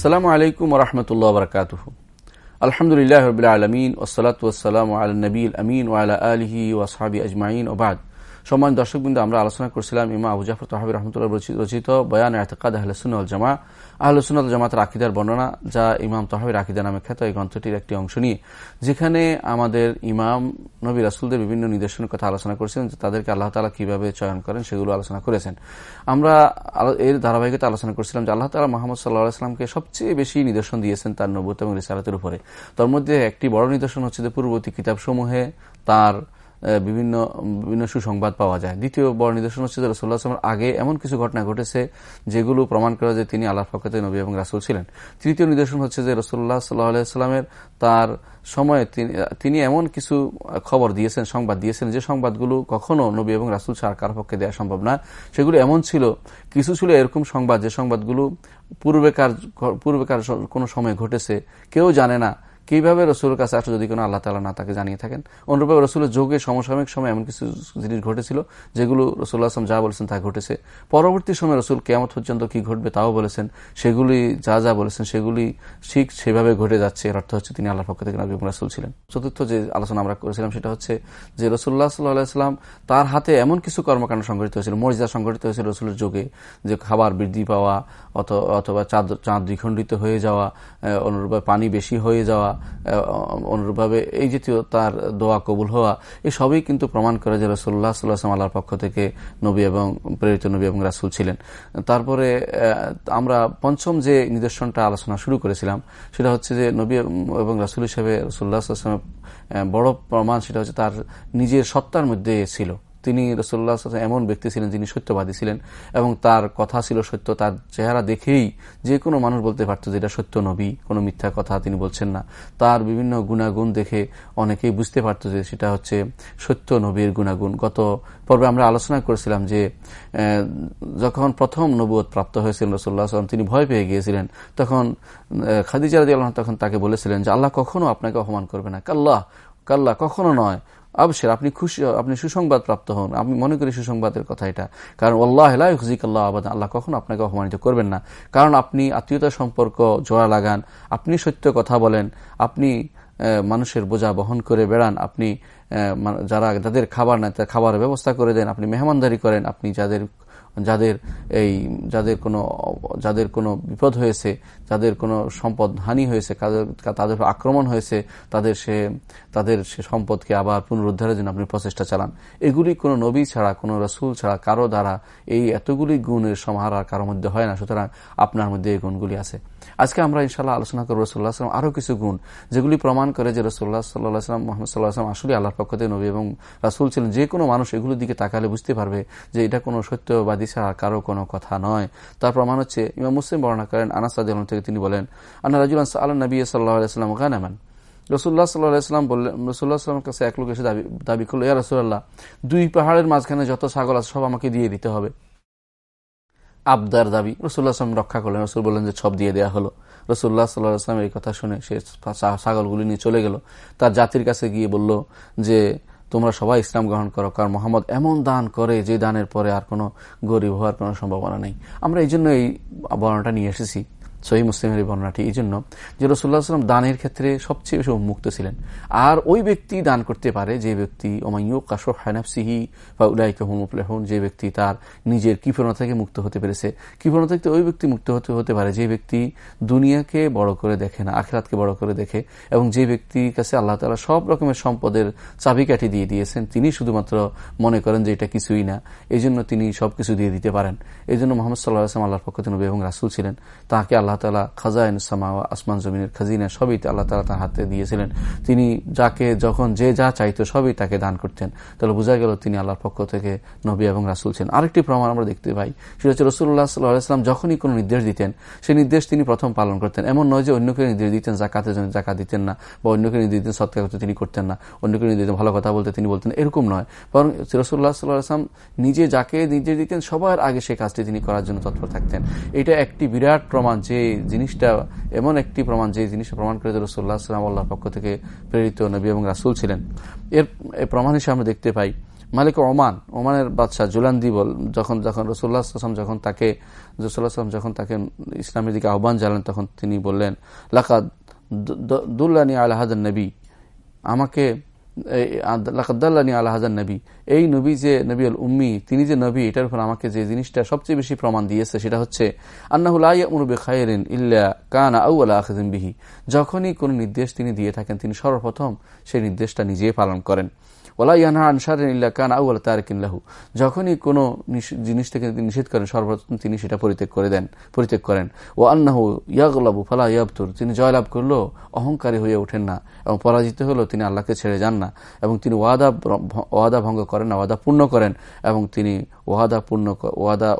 আসসালামু আলাইকুম রহমতুল্লাহ বরকাত আলহামদুলিল্লাহ রবিল আলমিন ওসলাত ওসালাম আল নবীল আমিন ওয়ালা আলহি ওয়াসাবি আজমাইন ওবাদ সম্মান দর্শকবৃন্দ, আমরা আলোচনা করছিলাম ইমা আবু জাফর তহাবি রহমতুল্লাহ রচিত বয়ান এতকাদ আহলসুল জামা আহলসুল জামাতের আকিদার বর্ণনা, যা ইমাম তহাবির আকিদা নামে খ্যাত, এই গ্রন্থটির একটি অংশ নিয়ে। যেখানে আমাদের ইমাম নবী রাসুলদের বিভিন্ন নিদর্শনের কথা আলোচনা করেছেন তাদেরকে আল্লাহ তালা কীভাবে চয়ন করেন, সেগুলো আলোচনা করেছেন। আমরা এর ধারাবাহিকতা আলোচনা করছিলাম যে আল্লাহ তালা মোহাম্মদ সাল্লাহ আসলামকে সবচেয়ে বেশি নিদর্শন দিয়েছেন তার নবত এবং রিসালাতের উপরে। তার মধ্যে একটি বড় নিদর্শন হচ্ছে যে পূর্ববর্তী কিতাবসমূহে তার বিভিন্ন বিভিন্ন সুসংবাদ পাওয়া যায়। দ্বিতীয় বড় নিদর্শন হচ্ছে যে রসুল্লাহ আগে এমন কিছু ঘটনা ঘটেছে যেগুলো প্রমাণ করে যে তিনি আল্লাহ ফকতে নবী এবং রাসুল ছিলেন। তৃতীয় নিদর্শন হচ্ছে যে রসুল্লাহ সাল্লাহামের তার সময়ে তিনি এমন কিছু খবর দিয়েছেন, সংবাদ দিয়েছেন যে সংবাদগুলো কখনো নবী এবং রাসুল ছাড়া কার পক্ষে দেওয়া সম্ভব না সেগুলো এমন ছিল, কিছু ছিল এরকম সংবাদ যে সংবাদগুলো পূর্বেকার পূর্বেকার কোনো সময় ঘটেছে। কেউ জানে না কীভাবে রসুলের কাছে আসলে যদি কোনো আল্লাহ তালা না তাকে জানিয়ে থাকেন? অনুরূপে রসুলের যোগে সমসাময়িক সময় এমন কিছু জিনিস ঘটেছিল, যেগুলো রসুল্লাহ আসলাম যা বলেছেন তা ঘটেছে। পরবর্তী সময় রসুল কেমত পর্যন্ত কি ঘটবে তাও বলেছেন। সেগুলি যা যা বলেছেন সেগুলি ঠিক সেভাবে ঘটে যাচ্ছে। এর অর্থ হচ্ছে তিনি আল্লাহ পক্ষ থেকে নবী রাসুল ছিলেন। চতুর্থ যে আলোচনা আমরা করেছিলাম সেটা হচ্ছে যে রসুল্লাহ সাল্লাহাম তার হাতে এমন কিছু কর্মকাণ্ড সংঘটিত হয়েছিল, মর্যাদা সংঘটিত হয়েছিল রসুলের যোগে, যে খাবার বৃদ্ধি পাওয়া অথবা চাঁদ চাঁদ দ্বিখণ্ডিত হয়ে যাওয়া অনুরূপে পানি বেশি হয়ে যাওয়া অনুরূপভাবে এই জাতীয় তার দোয়া কবুল হওয়া এই সবই কিন্তু প্রমাণ করে যে রসুল্লাহ সাল্লাহাম আল্লাহর পক্ষ থেকে নবী এবং প্রেরিত নবী এবং রাসুল ছিলেন। তারপরে আমরা পঞ্চম যে নিদর্শনটা আলোচনা শুরু করেছিলাম, সেটা হচ্ছে যে নবী এবং রাসুল হিসেবে রসুল্লাহ আসলামের বড় প্রমাণ সেটা হচ্ছে তার নিজের সত্তার মধ্যে ছিল। তিনি রসোল্লা এমন ব্যক্তি ছিলেন যিনি সত্যবাদী ছিলেন এবং তার কথা ছিল সত্য, তার চেহারা দেখেই যে কোনো মানুষ বলতে পারত যে এটা সত্য নবী, কোনো মিথ্যা কথা তিনি বলছেন না। তার বিভিন্ন গুণাগুণ দেখে অনেকেই বুঝতে পারত যে সেটা হচ্ছে সত্য নবীর গুণাগুণ। গত পর্বে আমরা আলোচনা করেছিলাম যে যখন প্রথম নবুয় প্রাপ্ত হয়েছিলেন রসোল্লা আসলাম তিনি ভয় পেয়ে গিয়েছিলেন। তখন খাদিজা রাজি আল্লাহ তখন তাকে বলেছিলেন যে, আল্লাহ কখনো আপনাকে অপমান করবে না। কাল্লাহ কাল্লা কখনো নয়। অবশ্যই, আপনি খুশি, আপনি সুসংবাদ প্রাপ্ত হন। আমি মনে করি সুসংবাদের কথা এটা। কারণ, আল্লাহ হুজিক আল্লাহ আবাদ আল্লাহ কখন আপনাকে অপমানিত করবেন না। কারণ, আপনি আত্মীয়তা সম্পর্ক জোড়া লাগান, আপনি সত্য কথা বলেন, আপনি মানুষের বোঝা বহন করে বেড়ান, আপনি যারা যাদের খাবার তাদের খাবারের ব্যবস্থা করে দেন, আপনি মেহমানদারি করেন, আপনি যাদের যাদের এই, যাদের কোনো যাদের কোনো বিপদ হয়েছে, যাদের কোনো সম্পদ হানি হয়েছে তাদের আক্রমণ হয়েছে, তাদের সে তাদের সে সম্পদকে আবার পুনরুদ্ধারের জন্য আপনি প্রচেষ্টা চালান। এগুলি কোনো নবী ছাড়া, কোনো রসুল ছাড়া, কারও দ্বারা এই এতগুলি গুণের সমাহার কারোর মধ্যে হয় না। সুতরাং আপনার মধ্যে এই গুণগুলি আছে। আজকে আমরা ইনশাল্লাহ আলোচনা করব রসুল্লাহ আসলাম আরও কিছু গুণ, যেগুলি প্রমাণ করে যে রসুল্লাহ সাল্লাহ আসলাম মোহাম্মদ সাল্লাহ আসলাম আসলে আল্লাহর পক্ষ থেকে নবী এবং রাসুল ছিলেন। যে কোনো মানুষ এগুলোর দিকে তাকালে বুঝতে পারবে যে এটা কোনো সত্যবাদী ছাড়া কারও কোনো কথা নয়। তার প্রমাণ হচ্ছে ইমাম মুসলিম বর্ণনা করেন আনাসাদ থেকে তিনি বলেন, আন্না রাজুল আল্লাহ নবী সাল্লাহ আলাইসালাম গানামান। রসুল্লাহ সাল্লাহাম বললেন রসুল্লাহ সাল্লামের কাছে এক লোক এসে দাবি দাবি করল, ইয়া রসুল্লাহ দুই পাহাড়ের মাঝখানে যত ছাগল আছে সব আমাকে দিয়ে দিতে হবে। আবদার দাবি। রসুল্লাহ আসলাম রক্ষা করলেন। রসুল বললেন যে ছব দিয়ে দেওয়া হলো। রসুল্লাহ সাল্লাহ এই কথা শুনে সে ছাগলগুলি নিয়ে চলে গেল। তার জাতির কাছে গিয়ে বলল যে, তোমরা সবাই ইসলাম গ্রহণ করো, কারণ মোহাম্মদ এমন দান করে যে দানের পরে আর কোনো গরিব হওয়ার কোনো সম্ভাবনা নেই। আমরা এই জন্য এই বর্ণনাটা নিয়ে এসেছি। সহি মুসলিমের বর্ণনাটি। এই জন্য যে রসুল্লাহ সাল্লাম দানের ক্ষেত্রে সবচেয়ে বেশি উন্মুক্ত ছিলেন। আর ওই ব্যক্তি দান করতে পারে যে ব্যক্তি ওমাইয়ু কাশো হানাফসিহি বা উলাইকাহুমুফলেহন যে ব্যক্তি তার নিজের কৃপণতা থেকে মুক্ত হতে পেরেছে। কৃপণতা থেকে ওই ব্যক্তি মুক্ত হতে হতে পারে যে ব্যক্তি দুনিয়াকে বড় করে দেখে না, আখরাতকে বড় করে দেখে। এবং যে ব্যক্তির কাছে আল্লাহ তালা সব রকমের সম্পদের চাবিকাঠি দিয়ে দিয়েছেন, তিনি শুধুমাত্র মনে করেন যে এটা কিছুই না। এই তিনি সবকিছু দিয়ে দিতে পারেন। এই জন্য মোহাম্মদ সাল্লাহ আসলাম আল্লাহর পক্ষ থেকে এবং রাসুল ছিলেন। তাকে আল্লাহ আল্লাহ তালা খাজাইন সামা আসমান, জমিনের খাজিনা, সবই আল্লাহ তালা তার হাতে দিয়েছিলেন। তিনি যাকে যখন যে যা চাইতো সবই তাকে দান করতেন। তাহলে বোঝা গেল তিনি আল্লাহর পক্ষ থেকে নবী এবং রাসুল ছিলেন। আরেকটি প্রমাণ আমরা দেখতে পাই। সেটা হচ্ছে রসুল্লাহ সাল্লাহাম যখনই কোনো নির্দেশ দিতেন, সেই নির্দেশ তিনি প্রথম পালন করতেন। এমন নয় যে অন্যকে নির্দেশ দিতেন জাকাতের জন্য জাকাত দিতেন না, বা অন্যকে নির্দেশ দিতেন, সৎকার করতে তিনি করতেন না। অন্যকে নির্দেশ দিতেন, ভালো কথা বলতে তিনি বলতেন। এরকম নয়। বরং রসুল্লাহ সাল্লাহাম নিজে যাকে নির্দেশ দিতেন, সবার আগে সেই কাজটি তিনি করার জন্য তৎপর থাকতেন। এটা একটি বিরাট প্রমাণ যে জিনিসটা এমন একটি প্রমাণ, যে জিনিসটা প্রমাণ করে রসুল্লাহ সাল্লাম আল্লাহর পক্ষ থেকে প্রেরিত নবী এবং রাসুল ছিলেন। এর প্রমাণ হিসেবে আমরা দেখতে পাই, মালিক ওমান, ওমানের বাদশাহ জুলান্দি বল যখন যখন রসুল্লাহ আসলাম যখন তাকে রসুল্লাহ আসলাম যখন তাকে ইসলামের দিকে আহ্বান জানালেন, তখন তিনি বললেন, লাকাদ দুল্লানি আলহাদ নবী, আমাকে লাকাদ্দাল্লানি আল্লাহ হাজার নবী। এই নবী যে নবী আল উম্মি, তিনি যে নবী, এটার উপর আমাকে যে জিনিসটা সবচেয়ে বেশি প্রমাণ দিয়েছে, সেটা হচ্ছে আন্নাহুল্লাহমুরবে খায়েরিন ইল্লা কান আউ্লা আখদিন বিহি। যখনই কোনো নির্দেশ তিনি দিয়ে থাকেন, তিনি সর্বপ্রথম সেই নির্দেশটা নিজেই পালন করেন। ওলা ইয়ানহা আনসারেন ইল্লা কান আউ্ল তারকিল্লাহু যখনই কোনো জিনিস থেকে নিষেধ করেন, সর্বপ্রথম তিনি সেটা পরিত্যাগ করে দেন, পরিত্যাগ করেন। ও আন্নাহু ইয়াগলাবু ফালা ইয়াবতুর তিনি জয়লাভ করলেও অহংকারী হয়ে ওঠেন না এবং পরাজিত হলেও তিনি আল্লাহকে ছেড়ে যান না। এবং তিনি ওয়াদা ওয়াদা ভঙ্গ করেন না ওয়াদা পূর্ণ করেন এবং তিনি ওয়াদা পূর্ণ ওয়াদা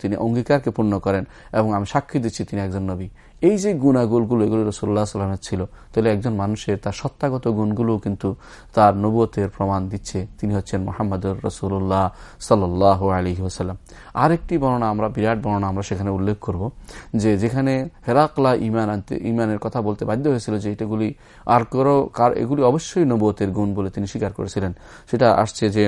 তিনি অঙ্গীকারকে পূর্ণ করেন এবং আমি সাক্ষী দিচ্ছি তিনি একজন নবী। এই যে গুণাগুলগুলো, এগুলো রসুল্লাহ সাল্লামের ছিল, তাহলে একজন মানুষের তার সত্তাগত গুণগুলো কিন্তু তার নবতের প্রমাণ দিচ্ছে। তিনি হচ্ছেন মোহাম্মদুর রসুল্লাহ সাল্লাহ আলী ওসাল্লাম আরেকটি বর্ণনা আমরা, বিরাট বর্ণনা আমরা সেখানে উল্লেখ করব, যে যেখানে হেরাকলা ইমান আনতে ইমানের কথা বলতে বাধ্য হয়েছিল যে এটাগুলি আর কার এগুলি অবশ্যই নবতের গুণ বলে তিনি স্বীকার করেছিলেন। সেটা আসছে যে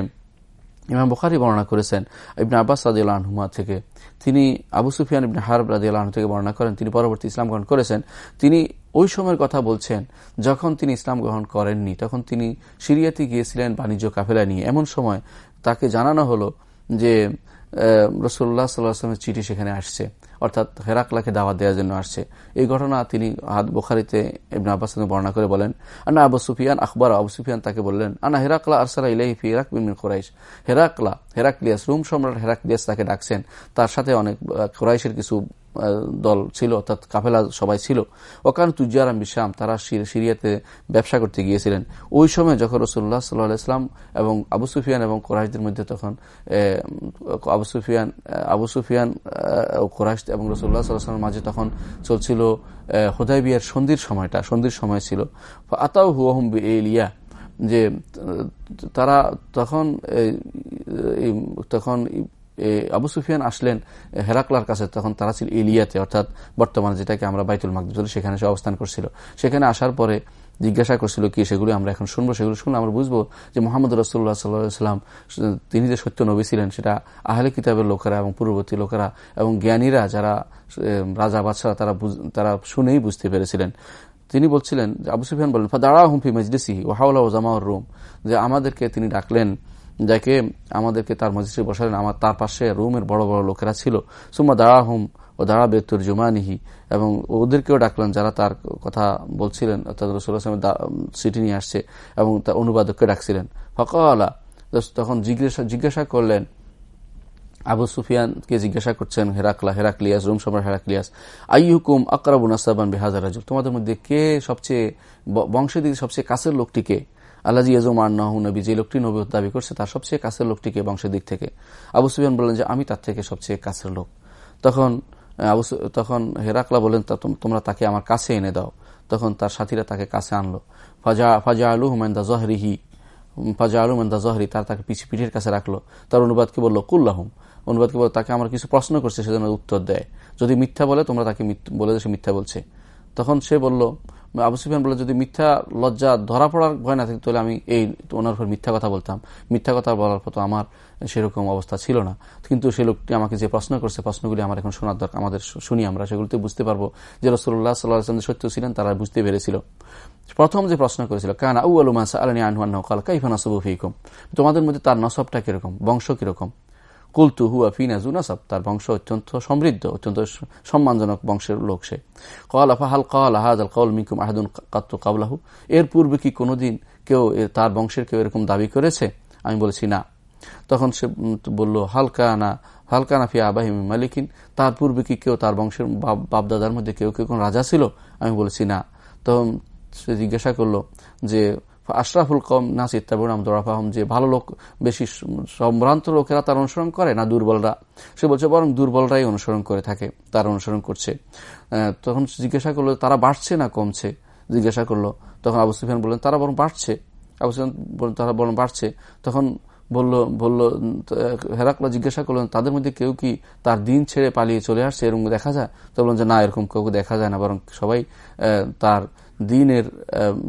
ইমাম বুখারি বর্ণনা করেছেন, ইবনে আব্বাস রাজিউল থেকে। তিনি আবু সুফিয়ান ইবনে হারব রাজিউল থেকে বর্ণনা করেন, তিনি পরবর্তী ইসলাম গ্রহণ করেছেন। তিনি ওই সময়ের কথা বলছেন, যখন তিনি ইসলাম গ্রহণ করেননি, তখন তিনি সিরিয়াতে গিয়েছিলেন বাণিজ্য কাফেলা নিয়ে। এমন সময় তাকে জানানো হলো যে রসুল্লাহ সাল্লাহামের চিঠি সেখানে আসছে। অর্থাৎ হেরাকলাকে দাওয়াত দেওয়ার জন্য আসছে। এই ঘটনা তিনি হাত বোখারিতে ইবনা আব্বাস বর্ণনা করে বলেন আনা আবু সুফিয়ান আকবর আবু সুফিয়ান তাকে বললেন আনা হেরাকলা আরসালা ইলাহি ফি হেরাক বিন কোরাইশ। হেরাকলা, হেরাকলিয়াস, রুম সম্রাট হেরাকলিয়াস তাকে ডাকছেন। তার সাথে অনেক কোরাইশের কিছু দল ছিল, অর্থাৎ কাফেলা সবাই ছিল। ওকান তুজারাম বিশ্বাম তারা সিরিয়াতে ব্যবসা করতে গিয়েছিলেন। ওই সময় যখন রসুল্লাহ সাল্লাহ ইসলাম এবং আবু সুফিয়ান এবং কোরআশদের মধ্যে তখন আবু সুফিয়ান আবু সুফিয়ান কোরআশ এবং রসুল্লাহ সাল্লাহামের মাঝে তখন চলছিল হোদাই বিয়ার সন্ধির সময়টা, সন্ধির সময় ছিল। আতাউ হুয়াহম এলিয়া যে, তারা তখন তখন আবু সুফিয়ান আসলেন হেরাকলার কাছে, তখন তারা ছিল এলিয়াতে অর্থাৎ বর্তমানে যেটাকে আমরা বাইতুল মাকদিস সেখানে সে অবস্থান করছিল। সেখানে আসার পরে জিজ্ঞাসা করছিল, কি, সেগুলি আমরা এখন শুনব? সেগুলো শুনলে আমরা বুঝব যে মোহাম্মদ রসুল্লাহ সাল্লাহাম তিনি যে সত্য নবী ছিলেন, সেটা আহলে কিতাবের লোকেরা এবং পূর্ববর্তী লোকেরা এবং জ্ঞানীরা যারা রাজা বাদশাহ, তারা তারা শুনেই বুঝতে পেরেছিলেন। তিনি বলছিলেন, আবু সুফিয়ান বলেন দাঁড়া হুমফি মজলিসিহি ওহাউলা ও জামাউর রুম। যে আমাদেরকে তিনি ডাকলেন যাকে আমাদেরকে তার মসজিদে বসালেন, আমার তার পাশে রুমের বড় বড় লোকেরা ছিল। সুম্মা দাঁড়া হুম ও দাঁড়া বেতুর জুমানিহি এবং ওদেরকেও ডাকলেন যারা তার কথা বলছিলেন, অর্থাৎ রসুল্লাহ সিটি নিয়ে আসছে এবং তার অনুবাদককে ডাকছিলেন। ফকালা তখন জিজ্ঞাসা জিজ্ঞাসা করলেন, আবু সুফিয়ানকে জিজ্ঞাসা করছেন, হেরাকলা হেরাকলিয়াস, রুম সম্রাট হেরাকলিয়াস আইহুকুম আকরাবুন আসাবান বেহাজার রাজুল? তোমাদের মধ্যে কে সবচেয়ে বংশের দিকে সবচেয়ে কাছের লোকটিকে আল্লাহ ইয়াজুমান নবী যে লোকটি নবী দাবি করছে তার সবচেয়ে কাছের লোকটিকে বংশের দিক থেকে? আবু সুফিয়ান বললেন যে, আমি তার থেকে সবচেয়ে কাছের লোক। তখন আবু তখন হেরাকলা বলেন তোমরা তাকে আমার কাছে এনে দাও। তখন তার সাথীরা তাকে কাছে আনলো। ফাজা ফাজা আলু হুমেন্দা জহরিহি ফাজা আলু মেন্দা জহরি তার তাকে পিছি, পিঠের কাছে রাখল। তার অনুবাদকে বলল, কুল্লাহুম। অনুবাদকে বলল, তাকে আমার কিছু প্রশ্ন করছে সেজন্য উত্তর দেয়। যদি মিথ্যা বলে, তোমরা তাকে বলে সে মিথ্যা বলছে। তখন সে বলল আবু সুফিয়ান বলে, যদি মিথ্যা লজ্জা ধরা পড়ার ভয় না থাকে, তাহলে আমি এই ওনার উপর মিথ্যা কথা বলতাম। মিথ্যা কথা বলার মতো আমার সেরকম অবস্থা ছিল না। কিন্তু সে লোকটি আমাকে যে প্রশ্ন করছে, প্রশ্নগুলি আমার এখন শোনার দরকার, আমাদের শুনি আমরা, সেগুলিতে বুঝতে পারব যে রসুল্লাহ সাল্লাহ সত্য ছিলেন, তারা বুঝতে পেরেছিল। প্রথম যে প্রশ্ন করেছিল, কান আউ আলুমা আলানি আনহান তোমাদের মধ্যে তার নসবটা কীরকম? বংশ কীরকম? কুলতু হুয়া ফিনা জুনাসব তার বংশ অত্যন্ত সমৃদ্ধ, অত্যন্ত সম্মানজনক বংশের লোক সে। কল আফাহাল কল আহাদ আল কল মিকুম আহাদুন কাত্তু কাবলাহু এর পূর্বে কি কোনোদিন কেউ তার বংশের কেউ এরকম দাবি করেছে? আমি বলেছি না। তখন সে বলল হালকা না হালকা নাফিয়া আবাহিম মালিকিন। তার পূর্বে কি কেউ তার বংশের বাপদাদার মধ্যে কেউ কেউ কোন রাজা ছিল? আমি বলেছি না। তখন সে জিজ্ঞাসা করল যে আশরাফুল কম নাসির তাবুরাম দোরাফাহম যে ভালো লোক, বেশি সম্ভ্রান্ত লোকেরা তার অনুসরণ করে না দুর্বলরা? সে বলছে, বরং দুর্বলরাই অনুসরণ করে থাকে, তার অনুসরণ করছে। তখন জিজ্ঞাসা করল, তারা বাড়ছে না কমছে? জিজ্ঞাসা করল, তখন আবু সুফিয়ান বললেন, তারা বরং বাড়ছে। আবু সুফিয়ান তারা বরং বাড়ছে। তখন বলল বলল হেরাকলা জিজ্ঞাসা করলেন, তাদের মধ্যে কেউ কি তার দিন ছেড়ে পালিয়ে চলে আসছে? এরকম দেখা যায়? তো বললেন যে, না, এরকম কেউ দেখা যায় না। বরং সবাই তার দিনের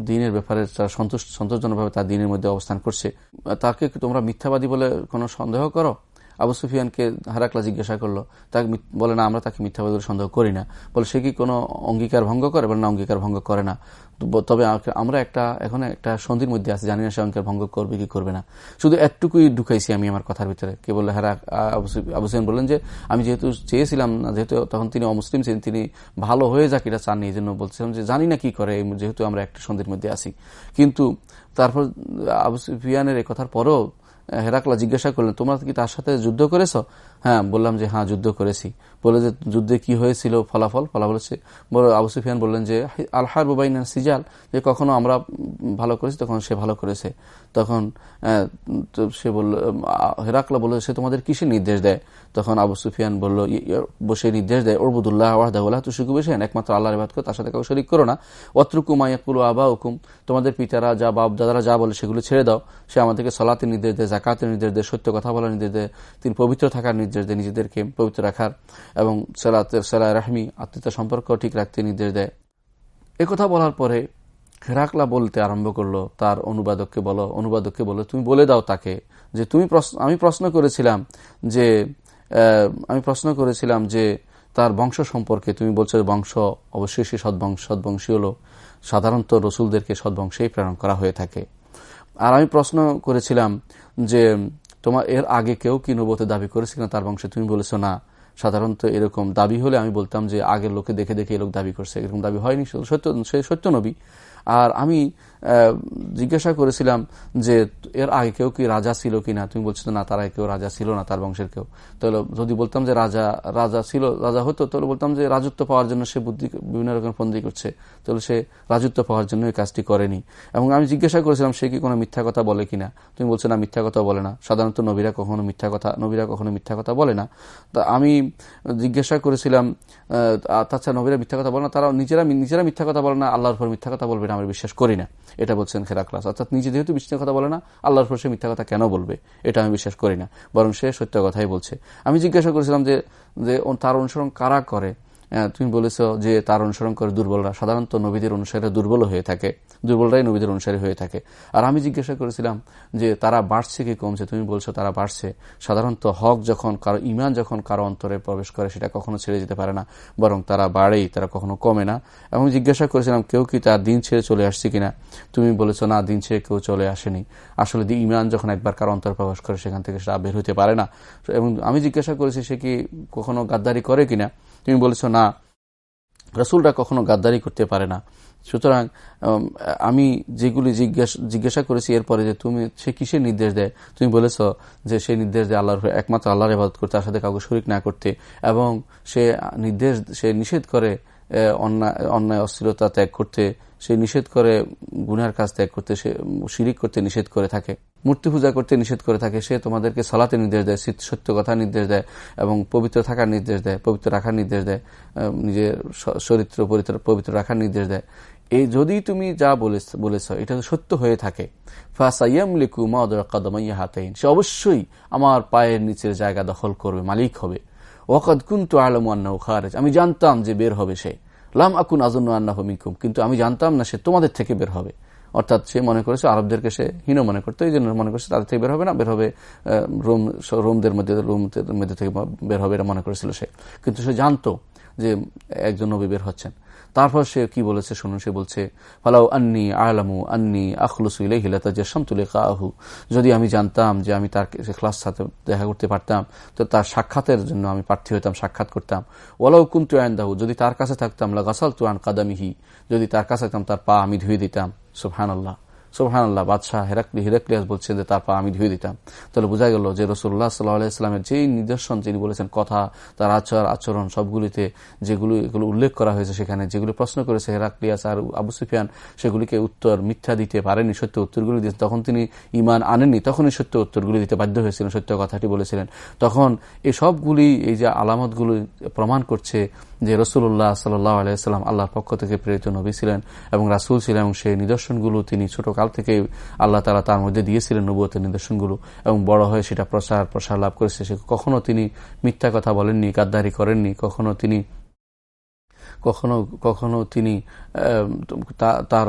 দিনের ব্যাপারে তারা সন্তোষ সন্তোষজনকভাবে তার দিনের মধ্যে অবস্থান করছে। তাকে তোমরা মিথ্যাবাদী বলে কোনো সন্দেহ করো? আবু সুফিয়ানকে হারাকলা জিজ্ঞাসা করল, তাকে বলে, না, আমরা তাকে মিথ্যাবাদী সন্দেহ করি না। বলে, সে কি কোনো অঙ্গীকার ভঙ্গ করে? বলে, না, অঙ্গীকার ভঙ্গ করে না। তবে আমরা একটা, এখন একটা সন্ধির মধ্যে আছি, জানি না সে অঙ্কের ভঙ্গ করবে কি করবে না। শুধু একটুকুই ঢুকাইছি আমি আমার কথার ভিতরে। কে বলল হ্যাঁ আবু সেন বললেন যে, আমি যেহেতু চেয়েছিলাম না, যেহেতু তখন তিনি অমুসলিম ছিলেন, তিনি ভালো হয়ে যাক এটা চাননি, এই জন্য বলছিলাম যে, জানি না কি করে যেহেতু আমরা একটা সন্ধির মধ্যে আছি। কিন্তু তারপর আবু সুফিয়ানের এ কথার পরেও হেরাকলা জিজ্ঞাসা করলেন, তোমরা কি তার সাথে যুদ্ধ করেছ? হ্যাঁ বললাম যে হ্যাঁ যুদ্ধ করেছি। বলে যে, যুদ্ধে কি হয়েছিল? ফলাফল? ফলাফল হচ্ছে আবু সুফিয়ান বললেন যে আলহার বুবাইন সিজাল, যে কখনো আমরা ভালো করেছি, তখন সে ভালো করেছে। তখন সে বলল হেরাকলা বলল, সে তোমাদের কিসে নির্দেশ দেয়? তখন আবু সুফিয়ান বলল বসে নির্দেশ দেয় ওরবুদুল্লাহ ওয়াহদাউল্লাহ তো সুখু বেশি একমাত্র আল্লাহর বাদ করো, তার সাথে কাউ শরিক করো না। অত্রুকু মায়াকুল আবা হুকুম তোমাদের পিতারা যা বাপ দাদারা যা বলে সেগুলো ছেড়ে দাও। সে আমাদেরকে সলাতে নির্দেশ দেয় জাকাতের নির্দেশ দেয়, সত্য কথা বলার নির্দেশ দেয়, তিনি পবিত্র থাকার নির্দেশ দেয়, নিজেদেরকে পবিত্র রাখার এবং সালাতের সালা রাহমি আত্মীয়তা সম্পর্ক ঠিক রাখতে নির্দেশ দেয়। কথা বলার পরে হেরাকলা বলতে আরম্ভ করল, তার অনুবাদককে বলো অনুবাদককে বলো তুমি বলে দাও তাকে যে তুমি আমি প্রশ্ন করেছিলাম যে আমি প্রশ্ন করেছিলাম যে তার বংশ সম্পর্কে, তুমি বলছো বংশ অবশ্যই সে সদ্বংশ সদ্বংশী হলো। সাধারণত রসুলদেরকে সদ্বংশেই প্রেরণ করা হয়ে থাকে। আর আমি প্রশ্ন করেছিলাম যে তোমার এর আগে কেউ কি নবতে দাবি করেছে কিনা তার বংশে? তুমি বলেছ না। সাধারণত এরকম দাবি হলে আমি বলতাম যে আগের লোকে দেখে দেখে এ লোক দাবি করছে। এরকম দাবি হয়নি। সত্য, সে সত্য নবী। আর আমি জিজ্ঞাসা করেছিলাম যে, এর আগে কেউ কি রাজা ছিল কিনা? তুমি বলছো না, তার আগে কেউ রাজা ছিল না, তার বংশের কেউ। তাহলে যদি বলতাম যে রাজা রাজা ছিল, রাজা হতো, তাহলে বলতাম যে রাজত্ব পাওয়ার জন্য সে বুদ্ধি, বিভিন্ন রকম ফন্দি করছে। তাহলে সে রাজত্ব পাওয়ার জন্য এই কাজটি করেনি। এবং আমি জিজ্ঞাসা করেছিলাম, সে কি কোনো মিথ্যা কথা বলে কিনা? তুমি বলছো না, মিথ্যা কথা বলে না। সাধারণত নবীরা কখনো মিথ্যা কথা, নবীরা কখনো মিথ্যা কথা বলে না। তা আমি জিজ্ঞাসা করেছিলাম তাছাড়া নবীরা মিথ্যা কথা বলে না তারা নিজেরা নিজেরা মিথ্যা কথা বলে না, আল্লাহর উপর মিথ্যা কথা বলবে না আমরা বিশ্বাস করি না। এটা বলছেন খেরাক্লাস অর্থাৎ নিজে যেহেতু মিথ্যা কথা বলে না, আল্লাহর পর সে মিথ্যা কথা কেন বলবে? এটা আমি বিশ্বাস করি না। বরং সে সত্য কথাই বলছে। আমি জিজ্ঞাসা করেছিলাম যে তার অনুসরণ কারা করে? তুমি বলেছ যে তার অনুসরণ করে দুর্বলরা। সাধারণত নবীদের অনুসারীরা দুর্বল হয়ে থাকে। দুর্বলরাই নবীদের অনুসারী হয়ে থাকে। আর আমি জিজ্ঞাসা করেছিলাম যে তারা বাড়ছে কি কমছে? তুমি বলছো তারা বাড়ছে। সাধারণত হক যখন কারও ইমান যখন কারও অন্তরে প্রবেশ করে, সেটা কখনো ছেড়ে যেতে পারে না। বরং তারা বাড়েই, তারা কখনো কমে না। এবং জিজ্ঞাসা করেছিলাম, কেউ কি তার দিন ছেড়ে চলে আসছে কিনা? তুমি বলেছ, না, দিন ছেড়ে কেউ চলে আসেনি। আসলে ইমান যখন একবার কারও অন্তর প্রবেশ করে, সেখান থেকে সেটা বের হতে পারে না। এবং আমি জিজ্ঞাসা করেছি, সে কি কখনো গাদ্দারি করে কিনা? তুমি বলেছ, না, রসুলরা কখনো গাদ্দারি করতে পারে না। সুতরাং আমি যেগুলি জিজ্ঞাসা জিজ্ঞাসা করেছি এরপরে যে তুমি, সে কিসের নির্দেশ দেয়? তুমি বলেছ যে সে নির্দেশ দেয় আল্লাহর একমাত্র আল্লাহর ইবাদত করতে, তার সাথে কাউকে শরিক না করতে এবং সে নির্দেশ, সে নিষেধ করে অন্যায় অন্যায় অস্থিরতা ত্যাগ করতে সে নিষেধ করে গুনার কাজ ত্যাগ করতে, সে শিরিক করতে নিষেধ করে থাকে, মূর্তি পূজা করতে নিষেধ করে থাকে, সে তোমাদেরকে সলাতে নির্দেশ দেয় সত্য কথা নির্দেশ দেয় এবং পবিত্র থাকার নির্দেশ দেয়, পবিত্র রাখার নির্দেশ দেয় নিজের চরিত্র পবিত্র রাখার নির্দেশ দেয়। এই যদি তুমি যা বলেছ এটা সত্য হয়ে থাকে। সে অবশ্যই আমার পায়ের নিচের জায়গা দখল করবে, মালিক হবে। ওয়াকাদ কুন্তু আলম খারেজ, আমি জানতাম যে বের হবে সে। লাম আকুন আজন্ন আন্না মিকুম কিন্তু আমি জানতাম না সে তোমাদের থেকে বের হবে। অর্থাৎ সে মনে করেছে, আরবদেরকে সে হীন মনে করতো, এই জন্য মনে করছে তাদের থেকে বের হবে না, বের হবে রোম, রোমদের মধ্যে রোমদের মধ্যে থেকে বের হবে এটা মনে করেছিল সে। কিন্তু সে জানতো যে একজন নবী বের হচ্ছেন। তারপর সে কি বলেছে? শুনুন, সে বলছে, ফালাউ আন্নি আলামু আন্নি আখলুসু ইলাইহিলাতা জাসামতুলে কাহু যদি আমি জানতাম যে আমি তার ক্লাস সাথে দেখা করতে পারতাম, তো তার সাক্ষাতের জন্য আমি প্রার্থী হইতাম, সাক্ষাৎ করতাম। ওয়ালাউ কুন্তু দাহু যদি তার কাছে থাকতাম লাগাসাল তুয়ান কাদামিহি। যদি তার কাছে থাকতাম, তার পা আমি ধুয়ে দিতাম। সুফহান আল্লাহ সোহান আল্লাহ বাদশাহ হেরাকলি হিরাকলিয়াস বলছেন যে, তার পা আমি ধুয়ে দিতাম। তাহলে বোঝা গেল যে রসুল্লাহ সাল্লাহ ইসলামের যেই নিদর্শন তিনি বলেছেন কথা, তার আচার, আচরণ সবগুলিতে যেগুলো, এগুলো উল্লেখ করা হয়েছে সেখানে, যেগুলি প্রশ্ন করেছে হেরাকলিয়াস আর আবু সুফিয়ান, সেগুলিকে উত্তর, মিথ্যা দিতে পারেনি, সত্য উত্তরগুলি দিয়েছেন তখন তিনি ইমান আনেননি, তখনই সত্য উত্তরগুলি দিতে বাধ্য হয়েছিলেন, সত্য কথাটি বলেছিলেন। তখন এই সবগুলি, এই যে আলামতগুলি প্রমাণ করছে যে রসুল্লাহ সাল্লাহ আলাইসাল্লাম আল্লাহর পক্ষ থেকে প্রেরিত নবী ছিলেন এবং রাসুল ছিলেন এবং সেই নিদর্শনগুলো তিনি ছোটকাল থেকে আল্লাহ তালা তার মধ্যে দিয়েছিলেন নবুয়তের নিদর্শনগুলো এবং বড় হয়ে সেটা প্রসার প্রসার লাভ করেছে। সে কখনো তিনি মিথ্যা কথা বলেননি, গাদ্দারি করেননি, কখনো তিনি, কখনো কখনো তিনি তার,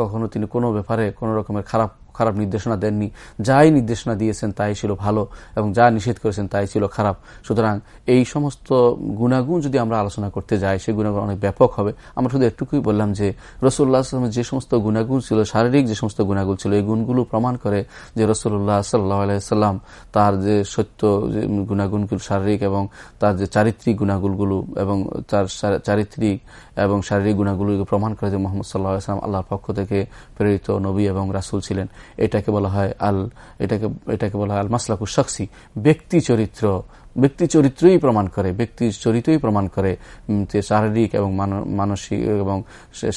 কখনো তিনি কোনো ব্যাপারে কোনো রকমের খারাপ খারাপ নির্দেশনা দেননি। যাই নির্দেশনা দিয়েছেন তাই ছিল ভালো এবং যা নিষেধ করেছেন তাই ছিল খারাপ। সুতরাং এই সমস্ত গুণাগুণ যদি আমরা আলোচনা করতে যাই, সেই গুণাগুণ অনেক ব্যাপক হবে। আমরা শুধু একটুকুই বললাম যে রসুল্লাহ আসলামের যে সমস্ত গুণাগুণ ছিল, শারীরিক যে সমস্ত গুণাগুণ ছিল, এই গুণগুলো প্রমাণ করে যে রসুল্লাহ সাল্লাহ আলাইসাল্লাম তার যে সত্য যে গুণাগুণগুলো শারীরিক এবং তার যে চারিত্রিক গুণাগুণগুলো এবং তার চারিত্রিক এবং শারীরিক গুণাগুলোকে প্রমাণ করে যে মোহাম্মদ সাল্লাহ আসলাম আল্লাহর পক্ষ থেকে প্রেরিত নবী এবং রাসুল ছিলেন। এটাকে বলা হয় আল এটাকে এটাকে বলা হয় আল মাসলাকু শখসি ব্যক্তি চরিত্র ব্যক্তি চরিত্রই প্রমাণ করে, ব্যক্তি চরিত্রই প্রমাণ করে যে শারীরিক এবং মানসিক এবং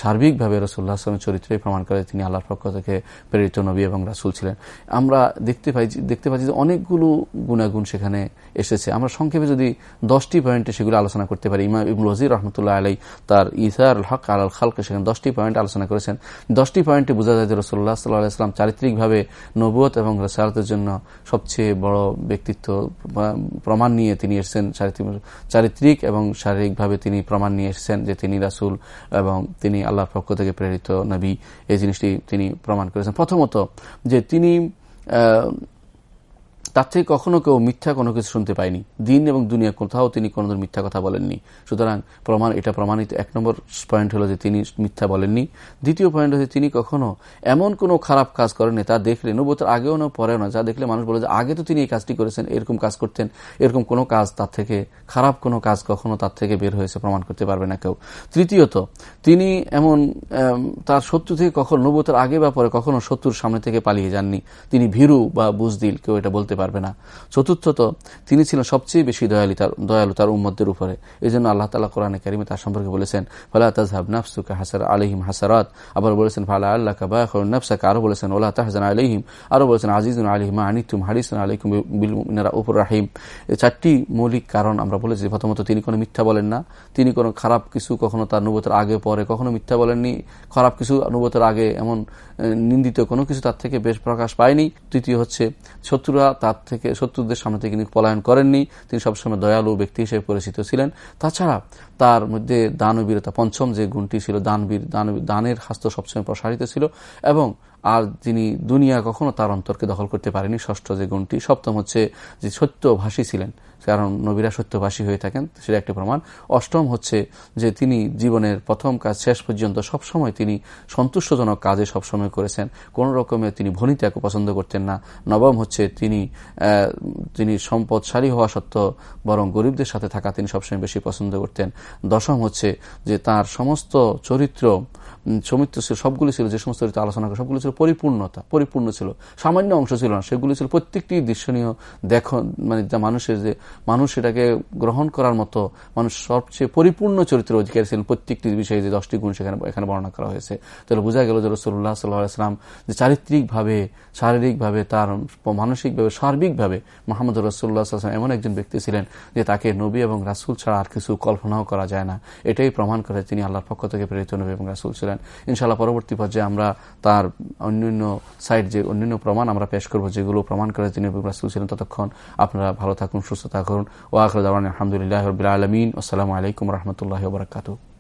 সার্বিকভাবে রসুল্লাহ আসলামের চরিত্রই প্রমাণ করে তিনি আল্লাহর পক্ষ থেকে প্রেরিত নবী এবং রাসুল ছিলেন। আমরা দেখতে পাই দেখতে পাচ্ছি যে অনেকগুলো গুণাগুণ সেখানে এসেছে। আমরা সংক্ষেপে যদি দশটি পয়েন্টে সেগুলো আলোচনা করতে পারি, ইমাম ইবুল ওজির রহমতুল্লাহ আলাই তার ইসার হক আল খালকে সেখানে দশটি পয়েন্ট আলোচনা করেছেন। দশটি পয়েন্টে বোঝা যায় যে রসুল্লাহ সাল্লাহ আসলাম চারিত্রিকভাবে নবুয়ত এবং রসালতের জন্য সবচেয়ে বড় ব্যক্তিত্ব প্রমাণ নিয়ে তিনি এসছেন, চারিত্রিক এবং শারীরিকভাবে তিনি প্রমাণ নিয়ে এসছেন যে তিনি রাসুল এবং তিনি আল্লাহর পক্ষ থেকে প্রেরিত নবী। এই জিনিসটি তিনি প্রমাণ করেছেন। প্রথমত যে তিনি তার থেকে কখনো কেউ মিথ্যা কোনো কিছু শুনতে পায়নি। দিন এবং দুনিয়া কোথাও তিনি কোনোদিন মিথ্যা কথা বলেননি। সুতরাং প্রমাণ, এটা প্রমাণিত। এক নম্বর পয়েন্ট হলো যে তিনি মিথ্যা বলেননি। দ্বিতীয় পয়েন্ট হচ্ছে তিনি কখনো এমন কোনো খারাপ কাজ করেননি, তা দেখলে নবতের আগেও না, পরেও না। যা দেখলে মানুষ বলে যে আগে তো তিনি এই কাজটি করেছেন, এরকম কাজ করতেন, এরকম কোনো কাজ তার থেকে, খারাপ কোনো কাজ কখনো তার থেকে বের হয়েছে, প্রমাণ করতে পারবে না কেউ। তৃতীয়ত, তিনি এমন তার শত্রু থেকে কখনো নবতের আগে বা পরে কখনো শত্রুর সামনে থেকে পালিয়ে যাননি। তিনি ভীরু বা বুজদিল কেউ এটা বলতে পারবে না। চতুর্থত, তিনি ছিলেন সবচেয়ে বেশি দয়ালু তার দয়ালু তার উম্মদের উপরে। এই জন্য আল্লাহ তালা কোরআনে কারিমে তার সম্পর্কে বলেছেন, ফালা তাজহাব নাফসুকা হাসার আলহিম হাসারাত। আবার বলেছেন, ফালা আল্লাহ কাবা নফসাকে। আরও বলেছেন ওলা তাহজান আলহিম আরও বলেছেন, আজিজুন আলহিমা আনিতুম হারিসুন আলহিম বিলমিনারা উপর রাহিম। চারটি মৌলিক কারণ আমরা বলেছি। প্রথমত, তিনি কোনো মিথ্যা বলেন না। তিনি কোনো খারাপ কিছু কখনো তার নবতের আগে, পরে কখনো মিথ্যা বলেননি। খারাপ কিছু নবতের আগে এমন নিন্দিত কোনো কিছু তার থেকে বেশ প্রকাশ পায়নি। তৃতীয় হচ্ছে, শত্রুরা তার থেকে শত্রুদের সামনে থেকে তিনি পলায়ন করেননি। তিনি সবসময় দয়ালু ব্যক্তি হিসেবে পরিচিত ছিলেন। তাছাড়া তার মধ্যে দানবীরতা পঞ্চম যে গুণটি ছিল দানবীর, দানের হাস্ত সবসময় প্রসারিত ছিল এবং আর যিনি দুনিয়া কখনো তার অন্তরকে দখল করতে পারেনি, ষষ্ঠ যে গুণটি, সপ্তম হচ্ছে যে সত্যভাষী ছিলেন। কারণ নবীরা সত্যভাষী হয়ে থাকেন, সেটা একটি প্রমাণ। অষ্টম হচ্ছে যে তিনি জীবনের প্রথম কাজ শেষ পর্যন্ত সবসময় তিনি সন্তুষ্টজনক কাজে সবসময় করেছেন। কোন রকমের তিনি ভনিতাকে পছন্দ করতেন না। নবম হচ্ছে তিনি তিনি সম্পদশালী হওয়া সত্ত্বেও বরং গরিবদের সাথে থাকা তিনি সবসময় বেশি পছন্দ করতেন। দশম হচ্ছে যে তার সমস্ত চরিত্র সমিত্র ছিল, সবগুলি ছিল, যে সমস্ত চরিত্র আলোচনা করে, সবগুলো ছিল পরিপূর্ণতা, পরিপূর্ণ ছিল। সামান্য অংশ ছিল না, সেগুলি ছিল প্রত্যেকটি দৃশ্যনীয় দেখ মানে যা মানুষের যে, মানুষ সেটাকে গ্রহণ করার মতো, মানুষ সবচেয়ে পরিপূর্ণ চরিত্র অধিকারী ছিলেন প্রত্যেকটি বিষয়ে যে দশটি গুণ সেখানে, এখানে বর্ণনা করা হয়েছে। তাহলে বোঝা গেল যে রসুল্লাহ সাল্লাহাম যে চারিত্রিকভাবে, শারীরিকভাবে তার, মানসিকভাবে, সার্বিকভাবে মোহাম্মদ রসুল্লাহ সাল্লাম এমন একজন ব্যক্তি ছিলেন যে তাকে নবী এবং রাসুল ছাড়া আর কিছু কল্পনাও করা যায় না। এটাই প্রমাণ করে তিনি আল্লাহর পক্ষ থেকে প্রেরিত নবী এবং রাসুল ছিলেন। ইনশাল্লাহ পরবর্তী পর্যায়ে আমরা তার অন্যান্য সাইড যে অন্যান্য প্রমাণ আমরা পেশ করব, যেগুলো প্রমাণ করে তিনি রাসুল ছিলেন ততক্ষণ আপনারা ভালো থাকুন, সুস্থ থাকুন। ও আখর আলহামদুলিল্লাহ আলমিন। আসসালামু আলাইকুম রহমতুল্লাহ বরকাতু